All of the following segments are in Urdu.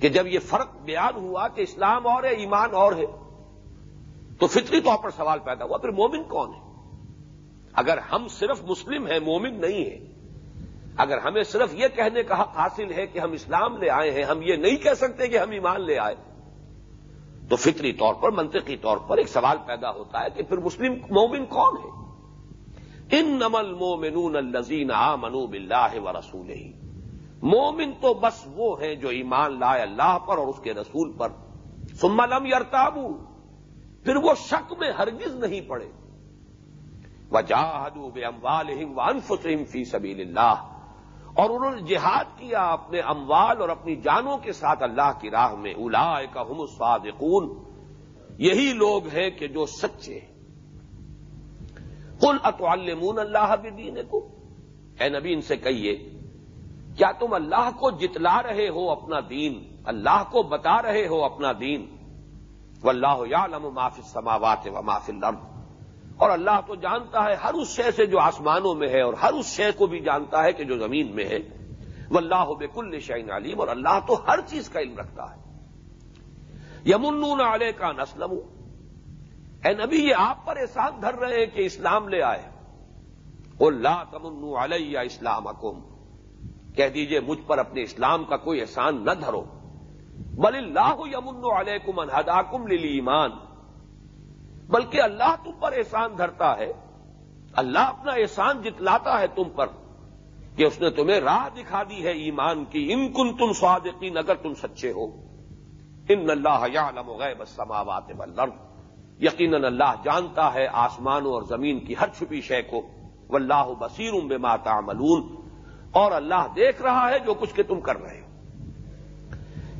کہ جب یہ فرق بیان ہوا کہ اسلام اور ہے، ایمان اور ہے، تو فطری طور پر سوال پیدا ہوا، پھر مومن کون ہے؟ اگر ہم صرف مسلم ہیں، مومن نہیں ہیں، اگر ہمیں صرف یہ کہنے کا حق حاصل ہے کہ ہم اسلام لے آئے ہیں، ہم یہ نہیں کہہ سکتے کہ ہم ایمان لے آئے، تو فطری طور پر، منطقی طور پر ایک سوال پیدا ہوتا ہے کہ پھر مسلم، مومن کون ہے؟ ان نمل مومنون الزین آ منو بلّہ و رسول ہی مومن تو بس وہ ہیں جو ایمان لائے اللہ پر اور اس کے رسول پر۔ سملم یرتابو پھر وہ شک میں ہرگز نہیں پڑے۔ وہ جاہدو بے اموال و انفسم فی سبیل اللہ۔ اور انہوں نے جہاد کیا اپنے اموال اور اپنی جانوں کے ساتھ اللہ کی راہ میں۔ الا کا ہم الصادقون۔ یہی لوگ ہیں کہ جو سچے کل اطالمون اللہ دین کو اے نبی ان سے کہیے کیا تم اللہ کو جتلا رہے ہو اپنا دین، اللہ کو بتا رہے ہو اپنا دین۔ و اللہ یا لم معاف سماوات و معاف الارض۔ اور اللہ تو جانتا ہے ہر اس شے سے جو آسمانوں میں ہے اور ہر اس شے کو بھی جانتا ہے کہ جو زمین میں ہے۔ وہ اللہ بے شعین علیم۔ اور اللہ تو ہر چیز کا علم رکھتا ہے۔ یمن علیہ کا نسلم۔ اے نبی، یہ آپ پر احسان دھر رہے ہیں کہ اسلام لے آئے۔ اللہ تمن علیہ اسلام اکم کہہ دیجیے مجھ پر اپنے اسلام کا کوئی احسان نہ دھرو۔ بل اللہ یمن علیہ کم انہدا کم ایمان بلکہ اللہ تم پر احسان دھرتا ہے۔ اللہ اپنا احسان جتلاتا ہے تم پر کہ اس نے تمہیں راہ دکھا دی ہے ایمان کی۔ ان کن تم صادقین، اگر تم سچے ہو۔ ان اللہ یعلم غیب السماوات والارض۔ یقیناً اللہ جانتا ہے آسمانوں اور زمین کی ہر چھپی شے کو۔ واللہ بصیر بما تعملون۔ اور اللہ دیکھ رہا ہے جو کچھ کہ تم کر رہے ہو۔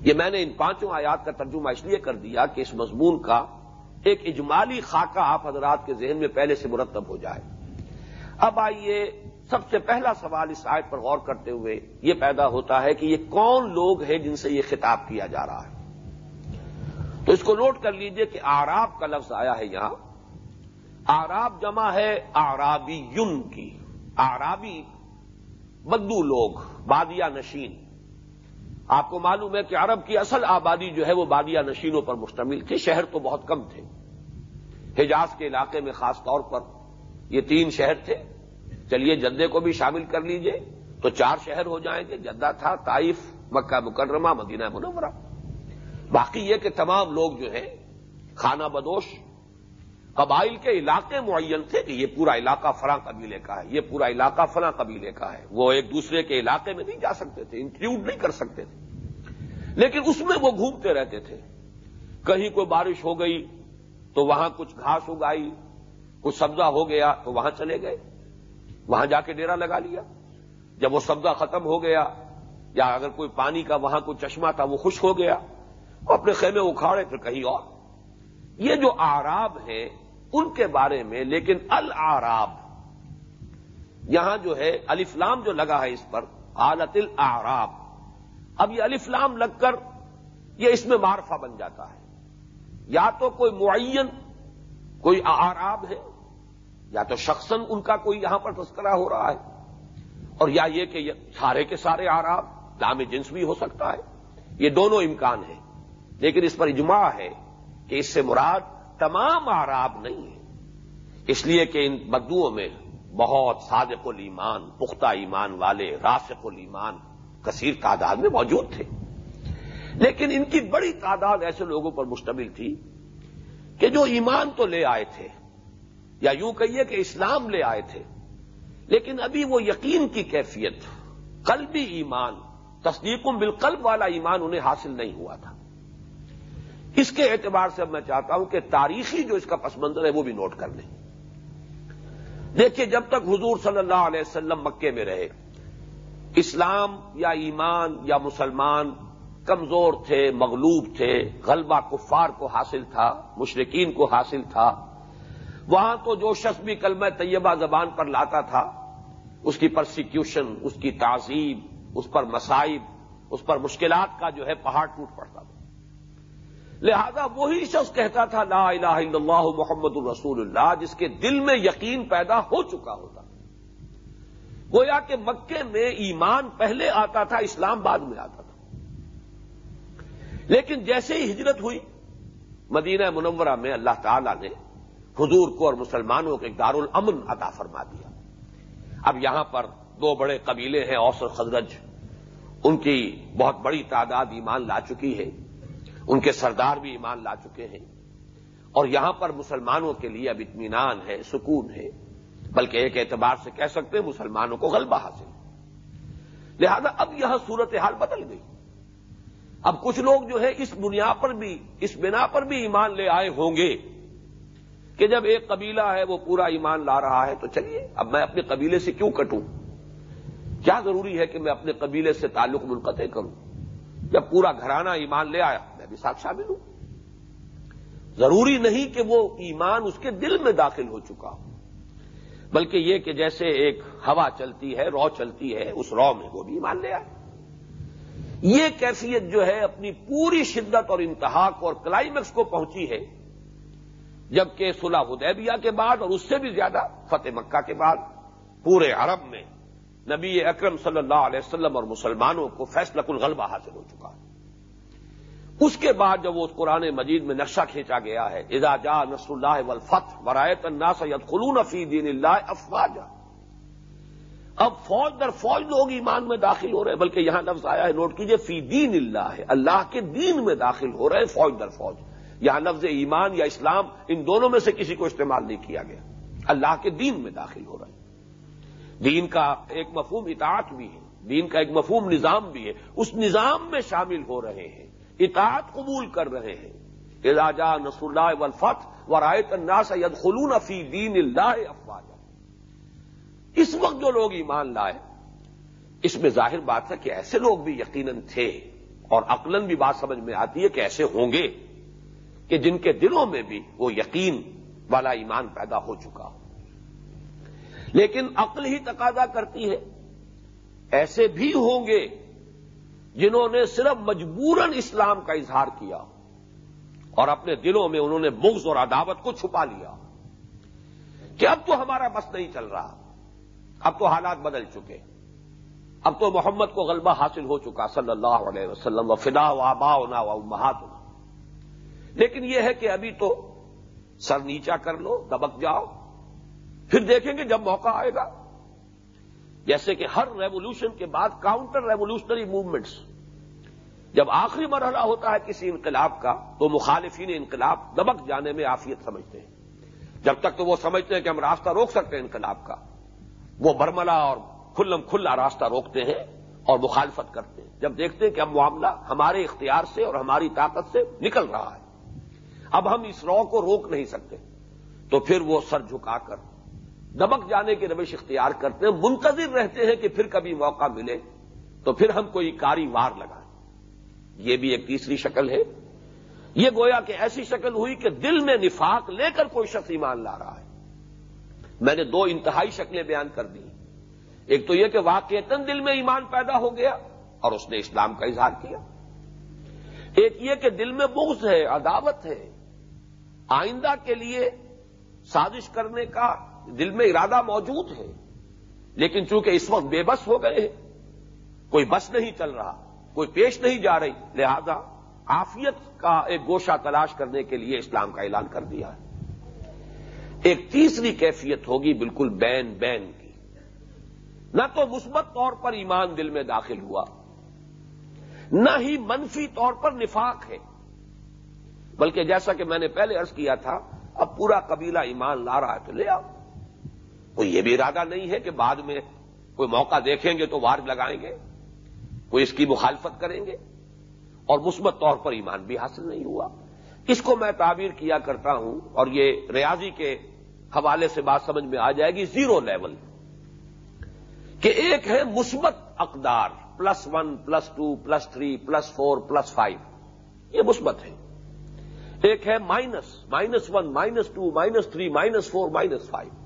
یہ میں نے ان پانچوں آیات کا ترجمہ اس لیے کر دیا کہ اس مضمون کا ایک اجمالی خاکہ آپ حضرات کے ذہن میں پہلے سے مرتب ہو جائے۔ اب آئیے سب سے پہلا سوال اس آیت پر غور کرتے ہوئے یہ پیدا ہوتا ہے کہ یہ کون لوگ ہیں جن سے یہ خطاب کیا جا رہا ہے۔ تو اس کو نوٹ کر لیجیے کہ آراب کا لفظ آیا ہے یہاں۔ آراب جمع ہے آرابی یون کی۔ آرابی بدو لوگ بادیا نشین۔ آپ کو معلوم ہے کہ عرب کی اصل آبادی جو ہے وہ بادیا نشینوں پر مشتمل تھی، شہر تو بہت کم تھے۔ حجاز کے علاقے میں خاص طور پر یہ تین شہر تھے۔ چلیے، جدے کو بھی شامل کر لیجیے، تو چار شہر ہو جائیں گے، جدہ تھا، طائف، مکہ مکرمہ، مدینہ منورہ۔ باقی یہ کہ تمام لوگ جو ہیں، خانہ بدوش قبائل کے علاقے معین تھے کہ یہ پورا علاقہ فلاں قبیلے کا ہے، یہ پورا علاقہ فلاں قبیلے کا ہے۔ وہ ایک دوسرے کے علاقے میں نہیں جا سکتے تھے انکلوڈ نہیں کر سکتے تھے۔ لیکن اس میں وہ گھومتے رہتے تھے۔ کہیں کوئی بارش ہو گئی تو وہاں کچھ گھاس اگائی، کچھ سبزہ ہو گیا تو وہاں چلے گئے۔ وہاں جا کے ڈیرا لگا لیا۔ جب وہ سبزہ ختم ہو گیا یا اگر کوئی پانی کا وہاں کوئی چشمہ تھا وہ خشک ہو گیا، وہ اپنے خیمے اکھاڑے پھر کہیں اور۔ یہ جو آراب ہیں ان کے بارے میں، لیکن العراب، یہاں جو ہے الفلام جو لگا ہے اس پر، حالت العراب۔ اب یہ الفلام لگ کر یہ اس میں معرفہ بن جاتا ہے۔ یا تو کوئی معین، کوئی آراب ہے، یا تو شخصن ان کا کوئی یہاں پر تذکرہ ہو رہا ہے۔ اور یا یہ کہ سارے کے سارے آراب دام جنس بھی ہو سکتا ہے۔ یہ دونوں امکان ہیں، لیکن اس پر اجماع ہے کہ اس سے مراد تمام آراب نہیں ہے اس لیے کہ ان بدوؤں میں بہت صادق الایمان، پختہ ایمان والے راسق الایمان کثیر تعداد میں موجود تھے۔ لیکن ان کی بڑی تعداد ایسے لوگوں پر مشتمل تھی کہ جو ایمان تو لے آئے تھے، یا یوں کہیے کہ اسلام لے آئے تھے، لیکن ابھی وہ یقین کی کیفیت، قلبی ایمان، تصدیق بالقلب والا ایمان انہیں حاصل نہیں ہوا تھا۔ اس کے اعتبار سے اب میں چاہتا ہوں کہ تاریخی جو اس کا پس منظر ہے وہ بھی نوٹ کر لیں۔ دیکھیے، جب تک حضور صلی اللہ علیہ وسلم مکے میں رہے، اسلام یا ایمان یا مسلمان کمزور تھے، مغلوب تھے، غلبہ کفار کو حاصل تھا مشرقین کو حاصل تھا، وہاں تو جو شخص بھی کلمہ طیبہ زبان پر لاتا تھا، اس کی پرسیکیوشن اس کی تعظیم اس پر مسائب اس پر مشکلات کا جو ہے پہاڑ ٹوٹ پڑتا لہذا وہی شخص کہتا تھا، لا الہ الا اللہ محمد الرسول اللہ، جس کے دل میں یقین پیدا ہو چکا ہوتا۔ گویا کہ مکے میں ایمان پہلے آتا تھا، اسلام بعد میں آتا تھا۔ لیکن جیسے ہی ہجرت ہوئی، مدینہ منورہ میں اللہ تعالی نے حضور کو اور مسلمانوں کو ایک دارالامن عطا فرما دیا۔ اب یہاں پر دو بڑے قبیلے ہیں، اوس اور خزرج۔ ان کی بہت بڑی تعداد ایمان لا چکی ہے۔ ان کے سردار بھی ایمان لا چکے ہیں۔ اور یہاں پر مسلمانوں کے لیے اب اطمینان ہے، سکون ہے۔ بلکہ ایک اعتبار سے کہہ سکتے ہیں مسلمانوں کو غلبہ حاصل۔ لہذا اب یہاں صورتحال بدل گئی۔ اب کچھ لوگ جو ہے اس بنیاد پر بھی، اس بنا پر بھی ایمان لے آئے ہوں گے کہ جب ایک قبیلہ ہے، وہ پورا ایمان لا رہا ہے تو چلیے، اب میں اپنے قبیلے سے کیوں کٹوں؟ کیا ضروری ہے کہ میں اپنے قبیلے سے تعلق منقطع کروں؟ جب پورا گھرانہ ایمان لے آیا۔ بھی ساتھ شامل ہوں۔ ضروری نہیں کہ وہ ایمان اس کے دل میں داخل ہو چکا ہو، بلکہ یہ کہ جیسے ایک ہوا چلتی ہے، رو چلتی ہے، اس رو میں وہ بھی ایمان لے آئے۔ یہ کیفیت جو ہے اپنی پوری شدت اور انتہا اور کلائمیکس کو پہنچی ہے، جبکہ صلح حدیبیہ کے بعد اور اس سے بھی زیادہ فتح مکہ کے بعد، پورے عرب میں نبی اکرم صلی اللہ علیہ وسلم اور مسلمانوں کو فیصلہ الغلبہ حاصل ہو چکا۔ ہے اس کے بعد جب وہ اس قرآن مجید میں نقشہ کھینچا گیا ہے جا نصر اللہ ولفت ورایت الناس خلون فی دین اللہ افواجا۔ اب فوج در فوج لوگ ایمان میں داخل ہو رہے ہیں، بلکہ یہاں لفظ آیا ہے، نوٹ کیجیے، فی دین اللہ ہے اللہ کے دین میں داخل ہو رہے ہیں فوج در فوج۔ یہاں لفظ ایمان یا اسلام ان دونوں میں سے کسی کو استعمال نہیں کیا گیا۔ اللہ کے دین میں داخل ہو رہے ہیں۔ دین کا ایک مفہوم اطاعت بھی ہے، دین کا ایک مفہوم نظام بھی ہے۔ اس نظام میں شامل ہو رہے ہیں۔ اطاعت قبول کر رہے ہیں۔ اعجا نصر اللہ ولفت و رائے الناس ید خلون فی دین اللہ افواجا۔ اس وقت جو لوگ ایمان لائے، اس میں ظاہر بات ہے کہ ایسے لوگ بھی یقیناً تھے اور عقلن بھی بات سمجھ میں آتی ہے کہ ایسے ہوں گے کہ جن کے دلوں میں بھی وہ یقین والا ایمان پیدا ہو چکا۔ ہو لیکن عقل ہی تقاضا کرتی ہے۔ ایسے بھی ہوں گے جنہوں نے صرف مجبوراً اسلام کا اظہار کیا اور اپنے دلوں میں انہوں نے بغض اور عداوت کو چھپا لیا کہ اب تو ہمارا بس نہیں چل رہا، اب تو حالات بدل چکے، اب تو محمد کو غلبہ حاصل ہو چکا، صلی اللہ علیہ وسلم، و فدا و آبا ہونا و مہاتنا لیکن یہ ہے کہ ابھی تو سر نیچا کر لو، دبک جاؤ، پھر دیکھیں گے جب موقع آئے گا۔ جیسے کہ ہر ریولوشن کے بعد کاؤنٹر ریولوشنری موومنٹس، جب آخری مرحلہ ہوتا ہے کسی انقلاب کا، تو مخالفین انقلاب دبک جانے میں آفیت سمجھتے ہیں۔ جب تک تو وہ سمجھتے ہیں کہ ہم راستہ روک سکتے ہیں انقلاب کا۔ وہ برملا اور کھلم کھلا راستہ روکتے ہیں اور مخالفت کرتے ہیں۔ جب دیکھتے ہیں کہ اب معاملہ ہمارے اختیار سے اور ہماری طاقت سے نکل رہا ہے۔ اب ہم اس رو کو روک نہیں سکتے۔ تو پھر وہ سر جھکا کر دبک جانے کی روش اختیار کرتے ہیں، منتظر رہتے ہیں کہ پھر کبھی موقع ملے، تو پھر ہم کوئی کاری وار لگائیں۔ یہ بھی ایک تیسری شکل ہے۔ یہ گویا کہ ایسی شکل ہوئی کہ دل میں نفاق لے کر کوئی شخص ایمان لا رہا ہے۔ میں نے دو انتہائی شکلیں بیان کر دی ایک تو یہ کہ واقعتاً دل میں ایمان پیدا ہو گیا اور اس نے اسلام کا اظہار کیا۔ ایک یہ کہ دل میں بغض ہے، عداوت ہے۔ آئندہ کے لیے سازش کرنے کا دل میں ارادہ موجود ہے، لیکن چونکہ اس وقت بے بس ہو گئے ہیں، کوئی بس نہیں چل رہا، کوئی پیش نہیں جا رہی، لہذا آفیت کا ایک گوشہ تلاش کرنے کے لیے اسلام کا اعلان کر دیا ہے۔ ایک تیسری کیفیت ہوگی بالکل بین بین کی۔ نہ تو مثبت طور پر ایمان دل میں داخل ہوا، نہ ہی منفی طور پر نفاق ہے۔ بلکہ جیسا کہ میں نے پہلے ارض کیا تھا، اب پورا قبیلہ ایمان لا رہا ہے تو لے آؤ۔ کوئی یہ بھی ارادہ نہیں ہے کہ بعد میں کوئی موقع دیکھیں گے تو وار لگائیں گے، کوئی اس کی مخالفت کریں گے۔ اور مثبت طور پر ایمان بھی حاصل نہیں ہوا۔ اس کو میں تعبیر کیا کرتا ہوں اور یہ ریاضی کے حوالے سے بات سمجھ میں آ جائے گی، زیرو لیول۔ کہ ایک ہے مثبت اقدار، plus one, plus two, plus three, plus four, plus five. یہ مثبت ہے۔ ایک ہے minus minus one, minus two, minus three, minus four, minus five.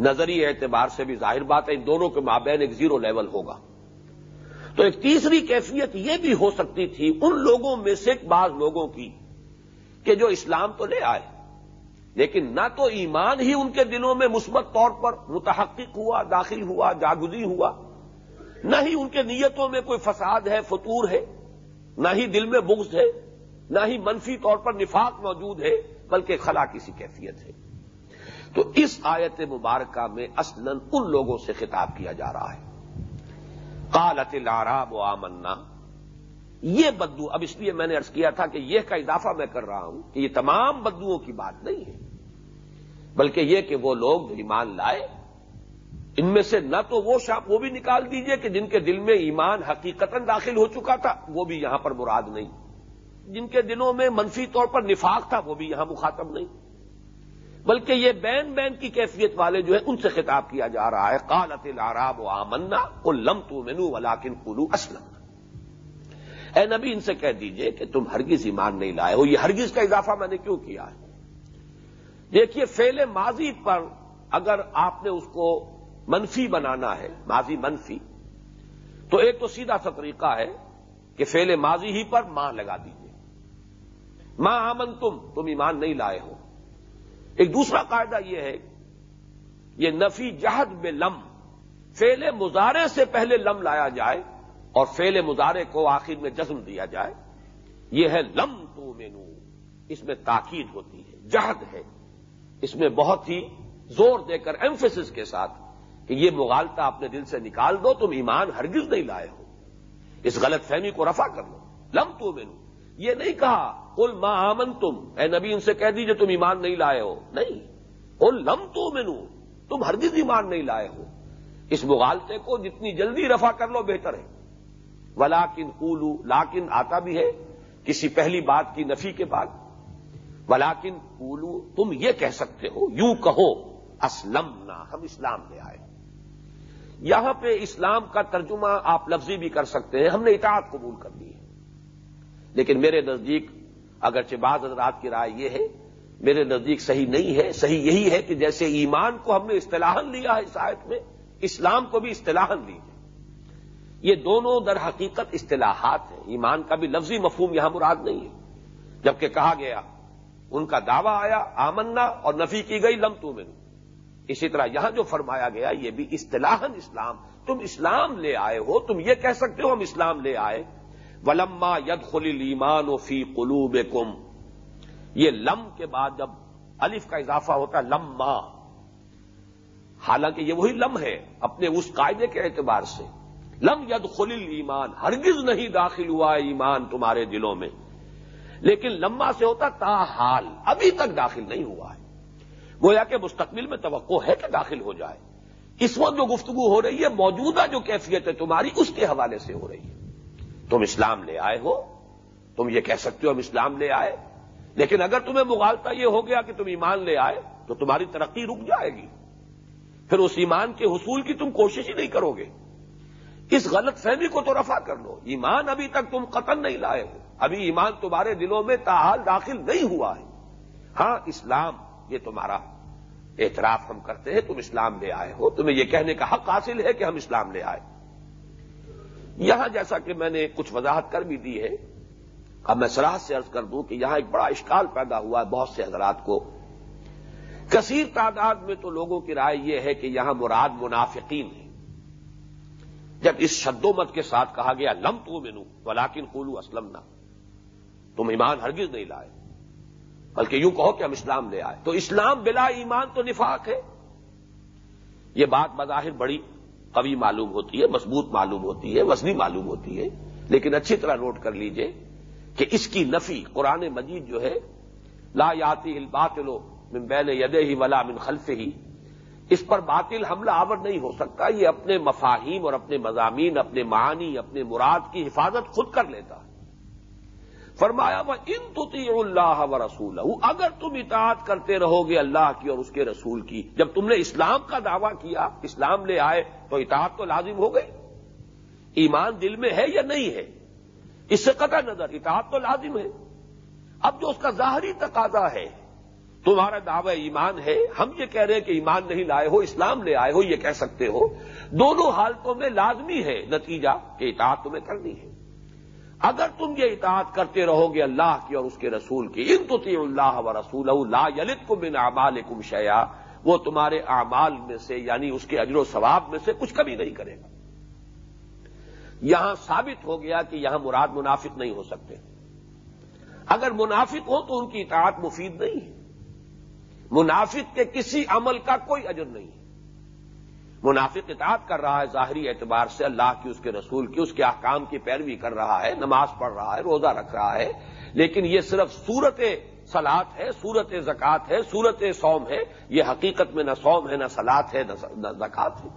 نظری اعتبار سے بھی ظاہر بات ہے، ان دونوں کے مابین ایک زیرو لیول ہوگا۔ تو ایک تیسری کیفیت یہ بھی ہو سکتی تھی ان لوگوں میں سے بعض لوگوں کی کہ جو اسلام تو لے آئے، لیکن نہ تو ایمان ہی ان کے دلوں میں مثبت طور پر متحقق ہوا، داخل ہوا، جاگزی ہوا، نہ ہی ان کے نیتوں میں کوئی فساد ہے، فطور ہے، نہ ہی دل میں بغض ہے، نہ ہی منفی طور پر نفاق موجود ہے، بلکہ خلا کسی کیفیت ہے۔ تو اس آیت مبارکہ میں اصلا ان لوگوں سے خطاب کیا جا رہا ہے۔ قالت العراب و آمنا۔ یہ بدو، اب اس لیے میں نے ارض کیا تھا کہ یہ کا اضافہ میں کر رہا ہوں کہ یہ تمام بدوؤں کی بات نہیں ہے، بلکہ یہ کہ وہ لوگ جو ایمان لائے، ان میں سے نہ تو وہ شاپ وہ بھی نکال دیجیے کہ جن کے دل میں ایمان حقیقت داخل ہو چکا تھا، وہ بھی یہاں پر مراد نہیں۔ جن کے دنوں میں منفی طور پر نفاق تھا، وہ بھی یہاں مخاطب نہیں۔ بلکہ یہ بین بین کی کیفیت والے جو ہے ان سے خطاب کیا جا رہا ہے۔ قالت العراب و آمنا کو لم تو مینو ولاکن کلو اسلم۔ اے نبی، ان سے کہہ دیجیے کہ تم ہرگز ایمان نہیں لائے ہو۔ یہ ہرگز کا اضافہ میں نے کیوں کیا ہے؟ دیکھیے فیل ماضی پر اگر آپ نے اس کو منفی بنانا ہے، ماضی منفی، تو ایک تو سیدھا سا طریقہ ہے کہ فیل ماضی ہی پر ماں لگا دیجیے ماں آمن تم تم ایمان نہیں لائے ہو۔ ایک دوسرا قاعدہ یہ ہے یہ نفی جہد میں لم فیل مزارے سے پہلے لم لایا جائے اور فیل مزارے کو آخر میں جزم دیا جائے۔ یہ ہے لم تو مینو اس میں تاکید ہوتی ہے، جہد ہے۔ اس میں بہت ہی زور دے کر ایمفیس کے ساتھ کہ یہ مغالتا اپنے دل سے نکال دو، تم ایمان ہرگز نہیں لائے ہو۔ اس غلط فہمی کو رفع کر لو۔ لم تو مینو یہ نہیں کہا کل ماں آمن تم اے نبی ان سے کہہ دیجیے تم ایمان نہیں لائے ہو۔ نہیں۔ کل لم تو مینو تم ہرگز ایمان نہیں لائے ہو۔ اس مغالطے کو جتنی جلدی رفع کر لو بہتر ہے۔ ولاکن قولو لاکن آتا بھی ہے کسی پہلی بات کی نفی کے بعد۔ ولاکن قولو تم یہ کہہ سکتے ہو، یوں کہو اسلم نہ ہم اسلام لے آئے۔ یہاں پہ اسلام کا ترجمہ آپ لفظی بھی کر سکتے ہیں، ہم نے اطاعت قبول کر لی۔ ہے لیکن میرے نزدیک اگرچہ بعض حضرات کی رائے یہ ہے، میرے نزدیک صحیح نہیں ہے، صحیح یہی ہے کہ جیسے ایمان کو ہم نے اصطلاح لیا ہے اس آیت میں، اسلام کو بھی اصطلاح لیجیے یہ دونوں در حقیقت اصطلاحات ہیں۔ ایمان کا بھی لفظی مفہوم یہاں مراد نہیں ہے۔ جبکہ کہا گیا، ان کا دعویٰ آیا، آمنا اور نفی کی گئی، لم تو اسی طرح یہاں جو فرمایا گیا، یہ بھی اصطلاح اسلام۔ تم اسلام لے آئے ہو، تم یہ کہہ سکتے ہو ہم اسلام لے آئے۔ ولما ید خلی ایمان و فی قلوب یہ لم کے بعد جب الف کا اضافہ ہوتا ہے، لما۔ حالانکہ یہ وہی لم ہے اپنے اس قاعدے کے اعتبار سے۔ لم ید خلیل ایمان ہرگز نہیں داخل ہوا ایمان تمہارے دلوں میں۔ لیکن لمبا سے ہوتا تا حال، ابھی تک داخل نہیں ہوا ہے۔ گویا کہ مستقبل میں توقع ہے کہ داخل ہو جائے۔ اس وقت جو گفتگو ہو رہی ہے، موجودہ جو کیفیت ہے تمہاری، اس کے حوالے سے ہو رہی ہے۔ تم اسلام لے آئے ہو، تم یہ کہہ سکتے ہو ہم اسلام لے آئے، لیکن اگر تمہیں مغالتا یہ ہو گیا کہ تم ایمان لے آئے، تو تمہاری ترقی رک جائے گی۔ پھر اس ایمان کے حصول کی تم کوشش ہی نہیں کرو گے۔ اس غلط فہمی کو تو رفع کر لو۔ ایمان ابھی تک تم قتل نہیں لائے ہو۔ ابھی ایمان تمہارے دلوں میں تاحال داخل نہیں ہوا ہے۔ ہاں اسلام، یہ تمہارا اعتراف ہم کرتے ہیں، تم اسلام لے آئے ہو۔ تمہیں یہ کہنے کا حق حاصل ہے کہ ہم اسلام لے آئے۔ یہاں جیسا کہ میں نے کچھ وضاحت کر بھی دی ہے، اب میں سراحت سے عرض کر دوں کہ یہاں ایک بڑا اشکال پیدا ہوا ہے بہت سے حضرات کو۔ کثیر تعداد میں تو لوگوں کی رائے یہ ہے کہ یہاں مراد منافقین ہے جب اس شد و مت کے ساتھ کہا گیا، لم تو مینو ولاکن قولو اسلم نہ تم ایمان ہرگز نہیں لائے، بلکہ یوں کہو کہ ہم اسلام لے آئے۔ تو اسلام بلا ایمان تو نفاق ہے۔ یہ بات بظاہر بڑی قوی معلوم ہوتی ہے، مضبوط معلوم ہوتی ہے، وزنی معلوم ہوتی ہے، لیکن اچھی طرح نوٹ کر لیجیے کہ اس کی نفی قرآن مجید جو ہے، لا یاتی الباطلو من بین یدے ہی ولا من خلف ہی اس پر باطل حملہ آور نہیں ہو سکتا، یہ اپنے مفاہیم اور اپنے مضامین، اپنے معنی اپنے مراد کی حفاظت خود کر لیتا ہے۔ فرمایا وہ ان تتی اللہ و رسول اگر تم اطاعت کرتے رہو گے اللہ کی اور اس کے رسول کی، جب تم نے اسلام کا دعویٰ کیا، اسلام لے آئے، تو اطاعت تو لازم ہو گئی؟ ایمان دل میں ہے یا نہیں ہے؟ اس سے قطع نظر، اطاعت تو لازم ہے۔ اب جو اس کا ظاہری تقاضا ہے، تمہارا دعوی ایمان ہے، ہم یہ کہہ رہے ہیں کہ ایمان نہیں لائے ہو، اسلام لے آئے ہو، یہ کہہ سکتے ہو۔ دونوں حالتوں میں لازمی ہے نتیجہ کہ اطاعت تمہیں کرنی ہے۔ اگر تم یہ اطاعت کرتے رہو گے اللہ کی اور اس کے رسول کی، ان تو اللہ و رسول لا یلت کو بن اعمال کم شیا وہ تمہارے اعمال میں سے یعنی اس کے اجر و ثواب میں سے کچھ کمی نہیں کرے گا۔ یہاں ثابت ہو گیا کہ یہاں مراد منافق نہیں ہو سکتے۔ اگر منافق ہو تو ان کی اطاعت مفید نہیں ہے۔ منافق کے کسی عمل کا کوئی اجر نہیں ہے۔ منافق اطاعت کر رہا ہے، ظاہری اعتبار سے اللہ کی، اس کے رسول کی، اس کے احکام کی پیروی کر رہا ہے، نماز پڑھ رہا ہے، روزہ رکھ رہا ہے، لیکن یہ صرف صورت سلاد ہے، صورت زکات ہے، صورت سوم ہے، یہ حقیقت میں نہ سوم ہے، نہ سلاد ہے، نہ زکات ہے۔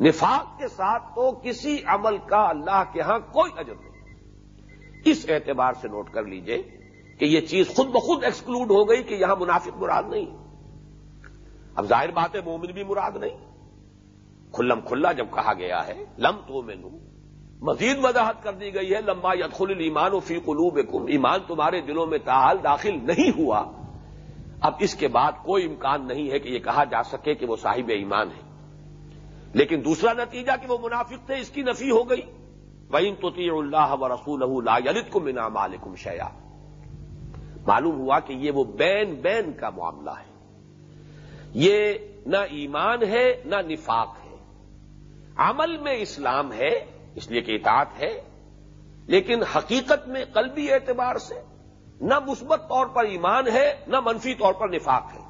نفاق کے ساتھ تو کسی عمل کا اللہ کے ہاں کوئی اجر نہیں۔ اس اعتبار سے نوٹ کر لیجیے کہ یہ چیز خود بخود ایکسکلوڈ ہو گئی کہ یہاں منافق مراد نہیں۔ اب ظاہر بات ہے، مومن بھی مراد نہیں۔ کھلم کھلا جب کہا گیا ہے، لم تو میں مزید وضاحت کر دی گئی ہے لمبا یدخل ایمان و فی قلوب ایمان تمہارے دلوں میں تاحال داخل نہیں ہوا۔ اب اس کے بعد کوئی امکان نہیں ہے کہ یہ کہا جا سکے کہ وہ صاحب ایمان ہے۔ لیکن دوسرا نتیجہ کہ وہ منافق تھے، اس کی نفی ہو گئی۔ وہی تو اللہ و رسول یلت کو منا مالکم شیا معلوم ہوا کہ یہ وہ بین بین کا معاملہ ہے۔ یہ نہ ایمان ہے، نہ نفاق ہے۔ عمل میں اسلام ہے، اس لیے کہ اطاعت ہے، لیکن حقیقت میں قلبی اعتبار سے نہ مثبت طور پر ایمان ہے، نہ منفی طور پر نفاق ہے۔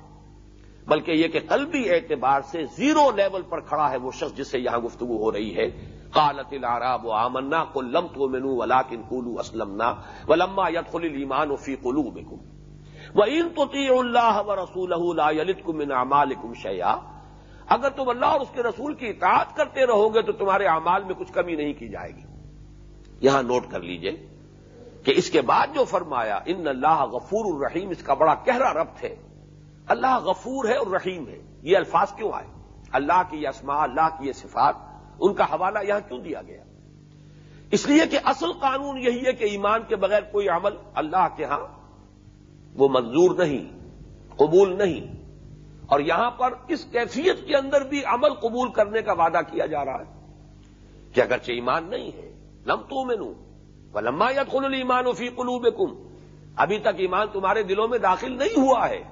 بلکہ یہ کہ قلبی اعتبار سے زیرو لیول پر کھڑا ہے وہ شخص جس سے یہاں گفتگو ہو رہی ہے۔ قالت العراب و آمنا کو لم تو مینو ولا کن کلو اسلم ولما یت خل ایمان فی قلو بکم و ان تو اللہ و رسول یلت کم شیا اگر تم اللہ اور اس کے رسول کی اطاعت کرتے رہو گے تو تمہارے اعمال میں کچھ کمی نہیں کی جائے گی۔ یہاں نوٹ کر لیجیے کہ اس کے بعد جو فرمایا، ان اللہ غفور الرحیم، اس کا بڑا گہرا ربط ہے اللہ غفور ہے اور رحیم ہے۔ یہ الفاظ کیوں آئے؟ اللہ کی یہ اسماء، اللہ کی یہ صفات، ان کا حوالہ یہاں کیوں دیا گیا؟ اس لیے کہ اصل قانون یہی ہے کہ ایمان کے بغیر کوئی عمل اللہ کے ہاں وہ منظور نہیں، قبول نہیں۔ اور یہاں پر اس کیفیت کے اندر بھی عمل قبول کرنے کا وعدہ کیا جا رہا ہے کہ اگرچہ ایمان نہیں ہے، لم تو میں نوں لما یا خل ایمان فی قلوب ابھی تک ایمان تمہارے دلوں میں داخل نہیں ہوا ہے۔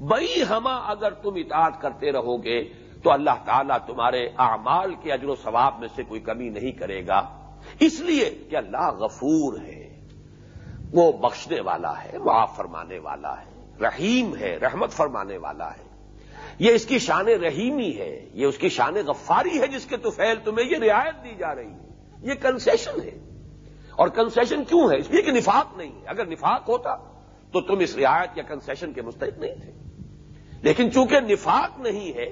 بئی ہما، اگر تم اطاعت کرتے رہو گے تو اللہ تعالیٰ تمہارے اعمال کے اجر و ثواب میں سے کوئی کمی نہیں کرے گا۔ اس لیے کہ اللہ غفور ہے۔ وہ بخشنے والا ہے، معاف فرمانے والا ہے، رحیم ہے، رحمت فرمانے والا ہے۔ یہ اس کی شان رحیمی ہے، یہ اس کی شان غفاری ہے جس کے تو فیل تمہیں یہ رعایت دی جا رہی ہے۔ یہ کنسیشن ہے۔ اور کنسیشن کیوں ہے؟ اس لیے کہ نفاق نہیں ہے۔ اگر نفاق ہوتا تو تم اس رعایت یا کنسیشن کے مستحق نہیں تھے۔ لیکن چونکہ نفاق نہیں ہے،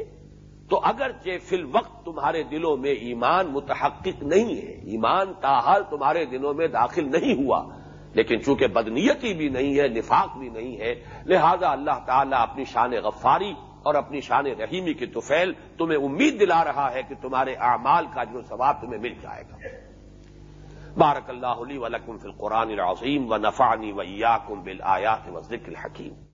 تو اگرچہ فی الوقت تمہارے دلوں میں ایمان متحقق نہیں ہے، ایمان تاحال تمہارے دلوں میں داخل نہیں ہوا، لیکن چونکہ بدنیتی بھی نہیں ہے، نفاق بھی نہیں ہے، لہذا اللہ تعالیٰ اپنی شان غفاری اور اپنی شان رحیمی کی توفیل تمہیں امید دلا رہا ہے کہ تمہارے اعمال کا جو ثواب تمہیں مل جائے گا۔ بارک اللہ علی ولکم فی القرآن العظیم و نفانی ویا کم بل آیات و ذکر الحکیم۔